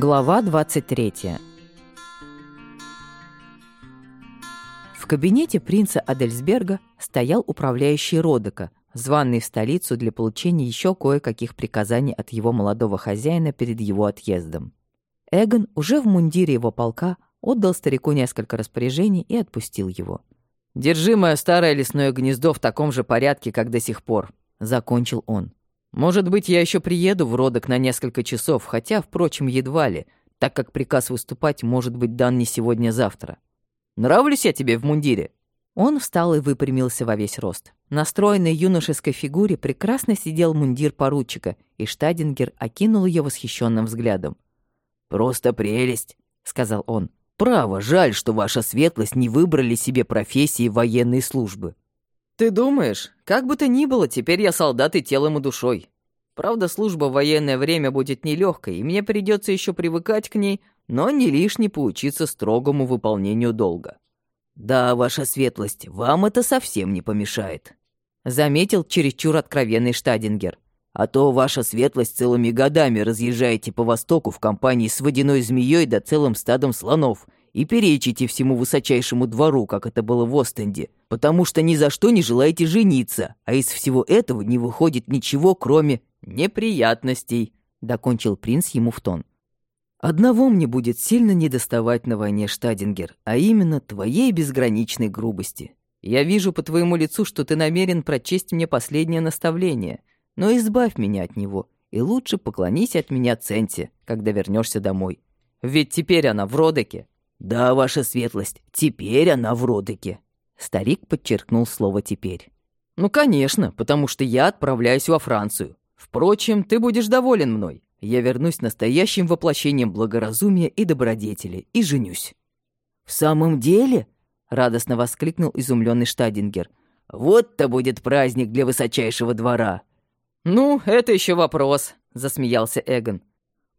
Глава 23 В кабинете принца Адельсберга стоял управляющий Родека, званный в столицу для получения еще кое-каких приказаний от его молодого хозяина перед его отъездом. Эгон уже в мундире его полка отдал старику несколько распоряжений и отпустил его. «Держи мое старое лесное гнездо в таком же порядке, как до сих пор», — закончил он. «Может быть, я еще приеду в Родок на несколько часов, хотя, впрочем, едва ли, так как приказ выступать может быть дан не сегодня-завтра. Нравлюсь я тебе в мундире?» Он встал и выпрямился во весь рост. На стройной юношеской фигуре прекрасно сидел мундир поручика, и Штадингер окинул ее восхищенным взглядом. «Просто прелесть», — сказал он. «Право, жаль, что ваша светлость не выбрали себе профессии военной службы». «Ты думаешь? Как бы то ни было, теперь я солдат и телом и душой. Правда, служба в военное время будет нелегкой, и мне придется еще привыкать к ней, но не лишне поучиться строгому выполнению долга». «Да, ваша светлость, вам это совсем не помешает», — заметил чересчур откровенный Штадингер. «А то ваша светлость целыми годами разъезжаете по Востоку в компании с водяной змеей да целым стадом слонов и перечите всему высочайшему двору, как это было в Остенде, потому что ни за что не желаете жениться, а из всего этого не выходит ничего, кроме неприятностей», — докончил принц ему в тон. Одного мне будет сильно недоставать на войне, Штадингер, а именно твоей безграничной грубости. Я вижу по твоему лицу, что ты намерен прочесть мне последнее наставление, но избавь меня от него, и лучше поклонись от меня Центе, когда вернешься домой. Ведь теперь она в Родеке. Да, ваша светлость, теперь она в Родеке. Старик подчеркнул слово «теперь». Ну, конечно, потому что я отправляюсь во Францию. Впрочем, ты будешь доволен мной я вернусь настоящим воплощением благоразумия и добродетели и женюсь». «В самом деле?» — радостно воскликнул изумленный Штадингер. «Вот-то будет праздник для высочайшего двора!» «Ну, это еще вопрос», — засмеялся Эгон.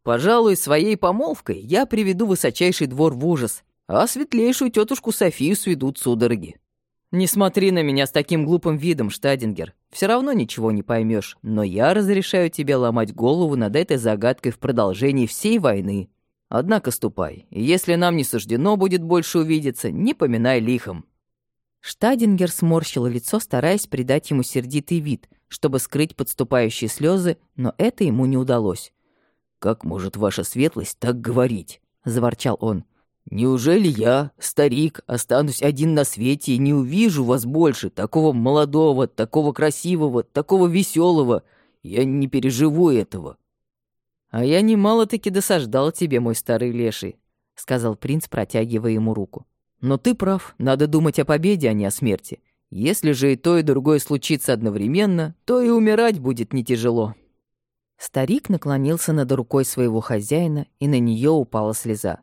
«Пожалуй, своей помолвкой я приведу высочайший двор в ужас, а светлейшую тетушку Софию сведут судороги». «Не смотри на меня с таким глупым видом, Штадингер. Все равно ничего не поймешь, но я разрешаю тебе ломать голову над этой загадкой в продолжении всей войны. Однако ступай, и если нам не суждено будет больше увидеться, не поминай лихом». Штадингер сморщил лицо, стараясь придать ему сердитый вид, чтобы скрыть подступающие слезы, но это ему не удалось. «Как может ваша светлость так говорить?» — заворчал он. Неужели я, старик, останусь один на свете и не увижу вас больше, такого молодого, такого красивого, такого веселого? Я не переживу этого». «А я немало-таки досаждал тебе, мой старый леший», — сказал принц, протягивая ему руку. «Но ты прав, надо думать о победе, а не о смерти. Если же и то, и другое случится одновременно, то и умирать будет не тяжело». Старик наклонился над рукой своего хозяина, и на нее упала слеза.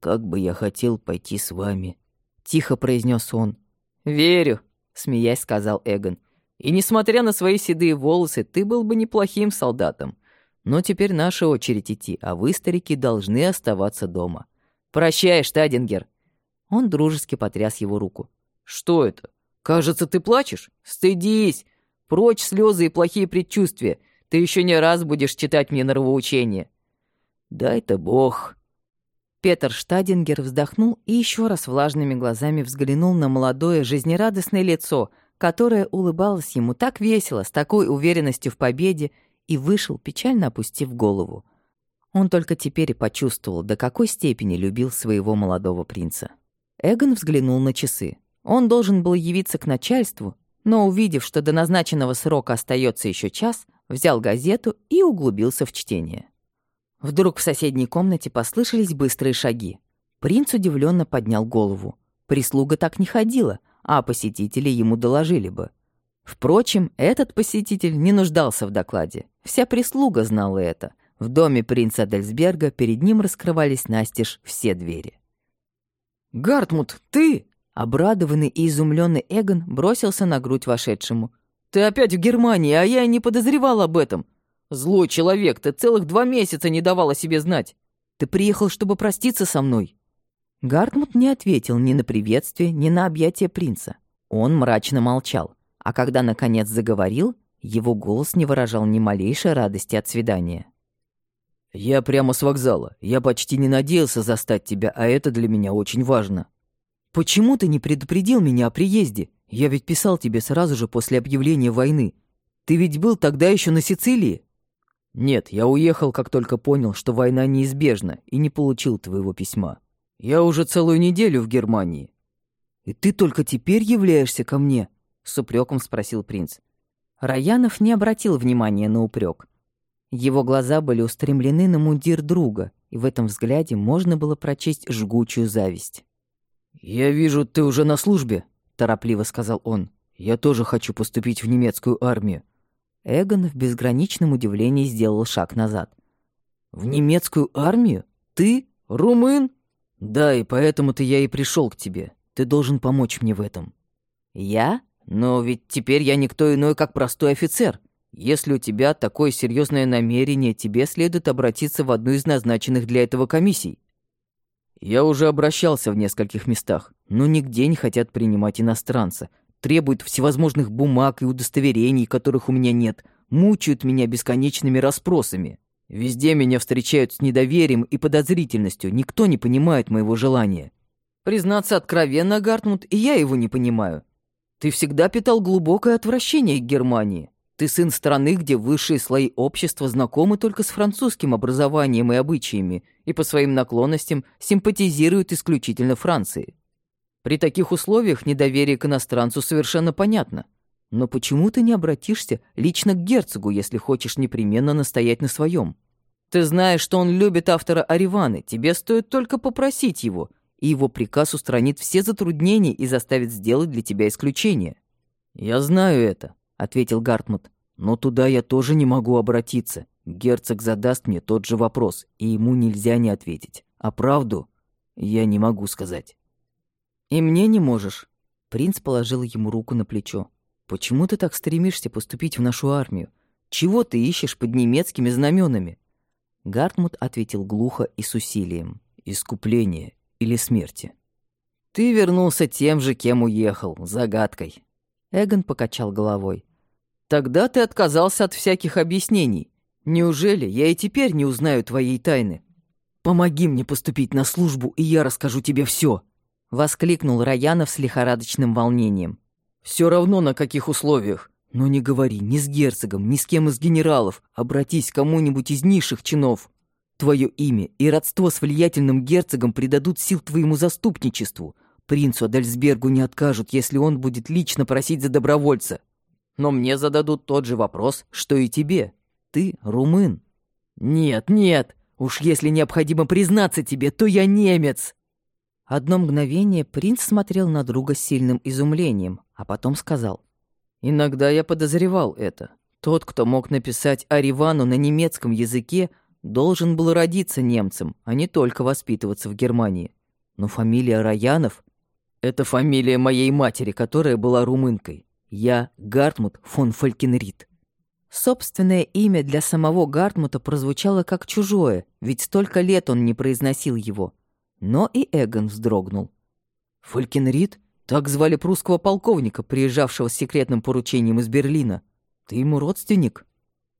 «Как бы я хотел пойти с вами», — тихо произнес он. «Верю», — смеясь сказал Эгон. «И несмотря на свои седые волосы, ты был бы неплохим солдатом. Но теперь наша очередь идти, а вы, старики, должны оставаться дома. Прощай, Штадингер». Он дружески потряс его руку. «Что это? Кажется, ты плачешь? Стыдись! Прочь слезы и плохие предчувствия. Ты еще не раз будешь читать мне норовоучение». «Дай-то Бог», Петр Штадингер вздохнул и еще раз влажными глазами взглянул на молодое, жизнерадостное лицо, которое улыбалось ему так весело, с такой уверенностью в победе, и вышел, печально опустив голову. Он только теперь и почувствовал, до какой степени любил своего молодого принца. Эгон взглянул на часы. Он должен был явиться к начальству, но, увидев, что до назначенного срока остается еще час, взял газету и углубился в чтение. Вдруг в соседней комнате послышались быстрые шаги. Принц удивленно поднял голову. Прислуга так не ходила, а посетители ему доложили бы. Впрочем, этот посетитель не нуждался в докладе. Вся прислуга знала это. В доме принца Дельсберга перед ним раскрывались настежь все двери. «Гартмут, ты?» Обрадованный и изумленный Эгон бросился на грудь вошедшему. «Ты опять в Германии, а я и не подозревал об этом. «Злой человек, ты целых два месяца не давал о себе знать. Ты приехал, чтобы проститься со мной». Гартмут не ответил ни на приветствие, ни на объятие принца. Он мрачно молчал, а когда, наконец, заговорил, его голос не выражал ни малейшей радости от свидания. «Я прямо с вокзала. Я почти не надеялся застать тебя, а это для меня очень важно». «Почему ты не предупредил меня о приезде? Я ведь писал тебе сразу же после объявления войны. Ты ведь был тогда еще на Сицилии?» «Нет, я уехал, как только понял, что война неизбежна, и не получил твоего письма. Я уже целую неделю в Германии». «И ты только теперь являешься ко мне?» — с упреком спросил принц. Раянов не обратил внимания на упрек. Его глаза были устремлены на мундир друга, и в этом взгляде можно было прочесть жгучую зависть. «Я вижу, ты уже на службе», — торопливо сказал он. «Я тоже хочу поступить в немецкую армию». Эгон в безграничном удивлении сделал шаг назад. «В немецкую армию? Ты? Румын?» «Да, и поэтому-то я и пришел к тебе. Ты должен помочь мне в этом». «Я? Но ведь теперь я никто иной, как простой офицер. Если у тебя такое серьезное намерение, тебе следует обратиться в одну из назначенных для этого комиссий. Я уже обращался в нескольких местах, но нигде не хотят принимать иностранца. Требуют всевозможных бумаг и удостоверений, которых у меня нет. Мучают меня бесконечными расспросами. Везде меня встречают с недоверием и подозрительностью. Никто не понимает моего желания. Признаться откровенно, Гартмут, и я его не понимаю. Ты всегда питал глубокое отвращение к Германии. Ты сын страны, где высшие слои общества знакомы только с французским образованием и обычаями, и по своим наклонностям симпатизируют исключительно Франции. При таких условиях недоверие к иностранцу совершенно понятно. Но почему ты не обратишься лично к герцогу, если хочешь непременно настоять на своем? Ты знаешь, что он любит автора Ариваны, тебе стоит только попросить его, и его приказ устранит все затруднения и заставит сделать для тебя исключение. Я знаю это, ответил Гартмут. «Но туда я тоже не могу обратиться. Герцог задаст мне тот же вопрос, и ему нельзя не ответить. А правду я не могу сказать». «И мне не можешь». Принц положил ему руку на плечо. «Почему ты так стремишься поступить в нашу армию? Чего ты ищешь под немецкими знаменами? Гартмут ответил глухо и с усилием. «Искупление или смерти». «Ты вернулся тем же, кем уехал, загадкой». Эгон покачал головой. Тогда ты отказался от всяких объяснений. Неужели я и теперь не узнаю твоей тайны? Помоги мне поступить на службу, и я расскажу тебе все, воскликнул Раянов с лихорадочным волнением. Все равно на каких условиях. Но не говори ни с герцогом, ни с кем из генералов. Обратись к кому-нибудь из низших чинов. Твое имя и родство с влиятельным герцогом придадут сил твоему заступничеству. Принцу Адальсбергу не откажут, если он будет лично просить за добровольца но мне зададут тот же вопрос, что и тебе. Ты румын. Нет, нет, уж если необходимо признаться тебе, то я немец. Одно мгновение принц смотрел на друга с сильным изумлением, а потом сказал. «Иногда я подозревал это. Тот, кто мог написать Аривану на немецком языке, должен был родиться немцем, а не только воспитываться в Германии. Но фамилия Раянов — это фамилия моей матери, которая была румынкой. Я Гартмут фон Фалькенрид. Собственное имя для самого Гартмута прозвучало как чужое, ведь столько лет он не произносил его. Но и Эгон вздрогнул. «Фалькенрид? Так звали прусского полковника, приезжавшего с секретным поручением из Берлина. Ты ему родственник?»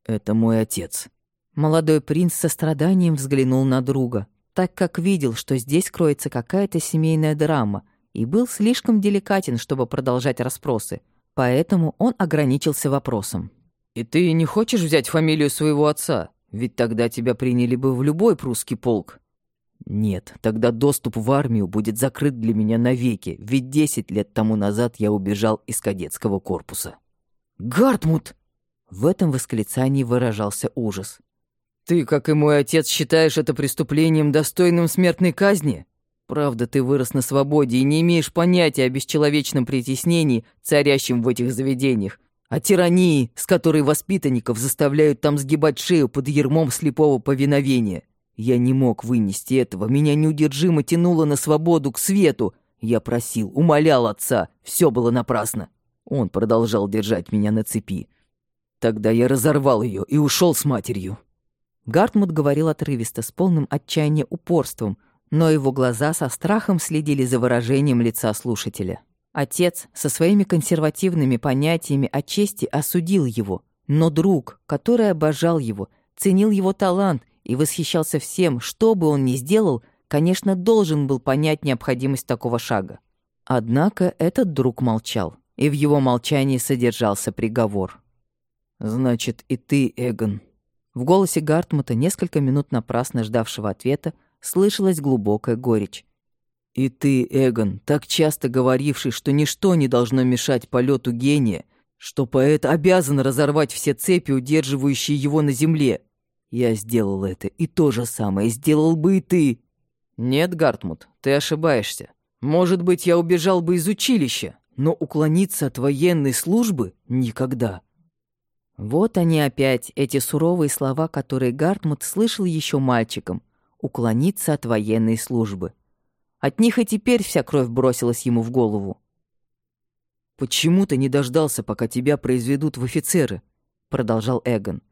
«Это мой отец». Молодой принц со страданием взглянул на друга, так как видел, что здесь кроется какая-то семейная драма, и был слишком деликатен, чтобы продолжать расспросы — Поэтому он ограничился вопросом. «И ты не хочешь взять фамилию своего отца? Ведь тогда тебя приняли бы в любой прусский полк». «Нет, тогда доступ в армию будет закрыт для меня навеки, ведь десять лет тому назад я убежал из кадетского корпуса». «Гартмут!» В этом восклицании выражался ужас. «Ты, как и мой отец, считаешь это преступлением, достойным смертной казни?» Правда, ты вырос на свободе и не имеешь понятия о бесчеловечном притеснении, царящем в этих заведениях, о тирании, с которой воспитанников заставляют там сгибать шею под ермом слепого повиновения. Я не мог вынести этого, меня неудержимо тянуло на свободу, к свету. Я просил, умолял отца, все было напрасно. Он продолжал держать меня на цепи. Тогда я разорвал ее и ушел с матерью. Гартмут говорил отрывисто, с полным отчаяния упорством — но его глаза со страхом следили за выражением лица слушателя. Отец со своими консервативными понятиями о чести осудил его, но друг, который обожал его, ценил его талант и восхищался всем, что бы он ни сделал, конечно, должен был понять необходимость такого шага. Однако этот друг молчал, и в его молчании содержался приговор. «Значит, и ты, Эгон». В голосе Гартмута, несколько минут напрасно ждавшего ответа, слышалась глубокая горечь. «И ты, Эгон, так часто говоривший, что ничто не должно мешать полету гения, что поэт обязан разорвать все цепи, удерживающие его на земле. Я сделал это, и то же самое сделал бы и ты». «Нет, Гартмут, ты ошибаешься. Может быть, я убежал бы из училища, но уклониться от военной службы никогда». Вот они опять, эти суровые слова, которые Гартмут слышал еще мальчиком. Уклониться от военной службы. От них и теперь вся кровь бросилась ему в голову. «Почему ты не дождался, пока тебя произведут в офицеры?» — продолжал Эгон.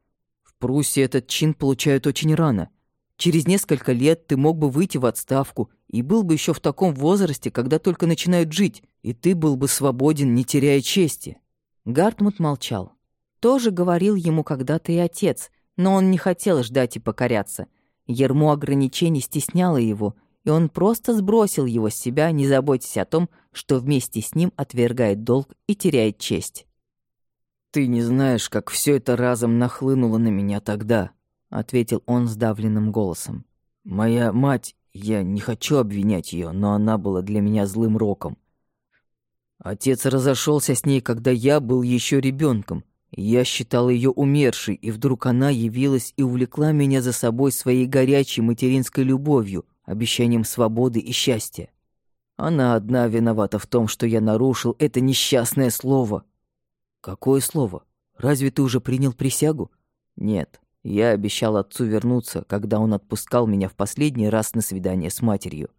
«В Пруссии этот чин получают очень рано. Через несколько лет ты мог бы выйти в отставку и был бы еще в таком возрасте, когда только начинают жить, и ты был бы свободен, не теряя чести». Гартмут молчал. Тоже говорил ему когда-то и отец, но он не хотел ждать и покоряться. Ермо ограничений стесняло его — и он просто сбросил его с себя, не заботясь о том, что вместе с ним отвергает долг и теряет честь. «Ты не знаешь, как все это разом нахлынуло на меня тогда», — ответил он сдавленным голосом. «Моя мать, я не хочу обвинять ее, но она была для меня злым роком. Отец разошелся с ней, когда я был еще ребенком. Я считал ее умершей, и вдруг она явилась и увлекла меня за собой своей горячей материнской любовью, обещанием свободы и счастья. Она одна виновата в том, что я нарушил это несчастное слово. Какое слово? Разве ты уже принял присягу? Нет, я обещал отцу вернуться, когда он отпускал меня в последний раз на свидание с матерью.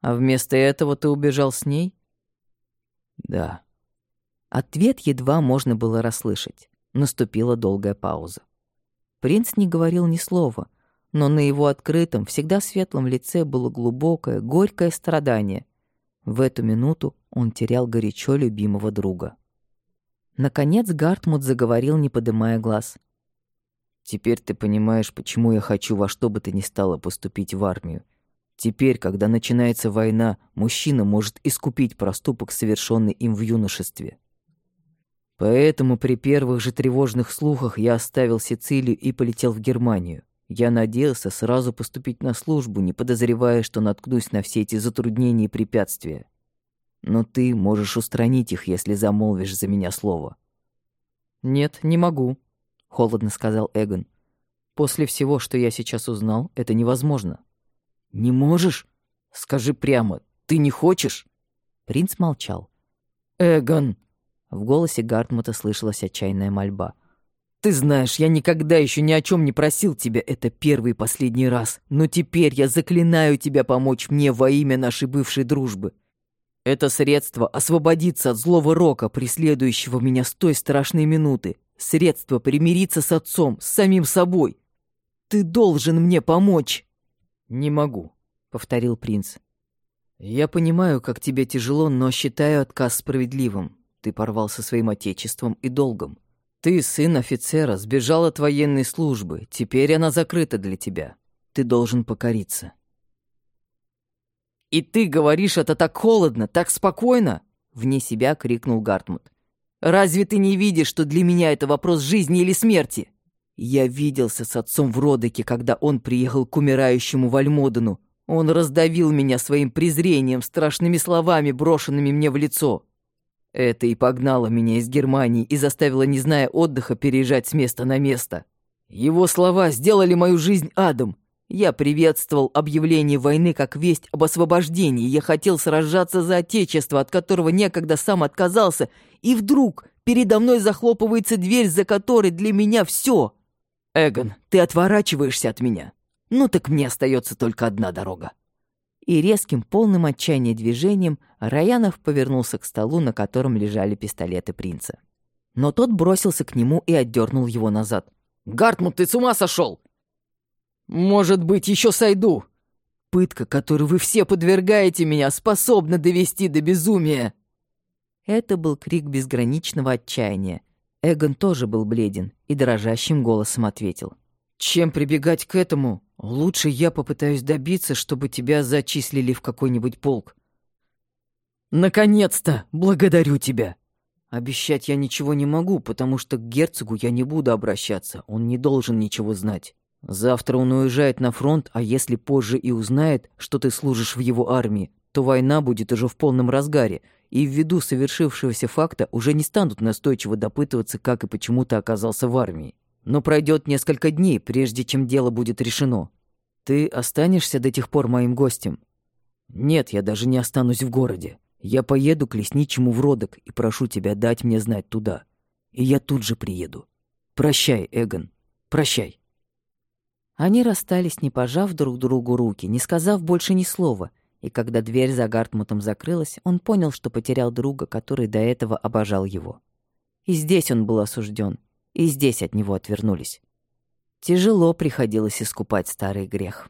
А вместо этого ты убежал с ней? Да. Ответ едва можно было расслышать. Наступила долгая пауза. Принц не говорил ни слова — но на его открытом, всегда светлом лице было глубокое, горькое страдание. В эту минуту он терял горячо любимого друга. Наконец Гартмут заговорил, не поднимая глаз. «Теперь ты понимаешь, почему я хочу во что бы то ни стало поступить в армию. Теперь, когда начинается война, мужчина может искупить проступок, совершенный им в юношестве. Поэтому при первых же тревожных слухах я оставил Сицилию и полетел в Германию. Я надеялся сразу поступить на службу, не подозревая, что наткнусь на все эти затруднения и препятствия. Но ты можешь устранить их, если замолвишь за меня слово. «Нет, не могу», — холодно сказал Эгон. «После всего, что я сейчас узнал, это невозможно». «Не можешь? Скажи прямо, ты не хочешь?» Принц молчал. «Эгон!» В голосе Гартмута слышалась отчаянная мольба. Ты знаешь, я никогда еще ни о чем не просил тебя, это первый и последний раз. Но теперь я заклинаю тебя помочь мне во имя нашей бывшей дружбы. Это средство освободиться от злого рока, преследующего меня с той страшной минуты. Средство примириться с отцом, с самим собой. Ты должен мне помочь. Не могу, повторил принц. Я понимаю, как тебе тяжело, но считаю отказ справедливым. Ты порвал со своим отечеством и долгом. Ты, сын офицера, сбежал от военной службы. Теперь она закрыта для тебя. Ты должен покориться. «И ты говоришь это так холодно, так спокойно?» Вне себя крикнул Гартмут. «Разве ты не видишь, что для меня это вопрос жизни или смерти?» Я виделся с отцом в Родоке, когда он приехал к умирающему Вальмодену. Он раздавил меня своим презрением, страшными словами, брошенными мне в лицо. Это и погнало меня из Германии и заставило, не зная отдыха, переезжать с места на место. Его слова сделали мою жизнь адом. Я приветствовал объявление войны как весть об освобождении. Я хотел сражаться за отечество, от которого некогда сам отказался. И вдруг передо мной захлопывается дверь, за которой для меня все. Эгон, ты отворачиваешься от меня. Ну так мне остается только одна дорога и резким, полным отчаяния движением Раянов повернулся к столу, на котором лежали пистолеты принца. Но тот бросился к нему и отдернул его назад. «Гартмут, ты с ума сошел? Может быть, еще сойду. Пытка, которой вы все подвергаете меня, способна довести до безумия!» Это был крик безграничного отчаяния. Эгон тоже был бледен и дрожащим голосом ответил. чем прибегать к этому, лучше я попытаюсь добиться, чтобы тебя зачислили в какой-нибудь полк. Наконец-то! Благодарю тебя! Обещать я ничего не могу, потому что к герцогу я не буду обращаться, он не должен ничего знать. Завтра он уезжает на фронт, а если позже и узнает, что ты служишь в его армии, то война будет уже в полном разгаре, и ввиду совершившегося факта уже не станут настойчиво допытываться, как и почему ты оказался в армии. Но пройдет несколько дней, прежде чем дело будет решено. Ты останешься до тех пор моим гостем? Нет, я даже не останусь в городе. Я поеду к лесничему в Родок и прошу тебя дать мне знать туда. И я тут же приеду. Прощай, Эгон. Прощай. Они расстались, не пожав друг другу руки, не сказав больше ни слова, и когда дверь за Гартмутом закрылась, он понял, что потерял друга, который до этого обожал его. И здесь он был осужден, и здесь от него отвернулись. Тяжело приходилось искупать старый грех.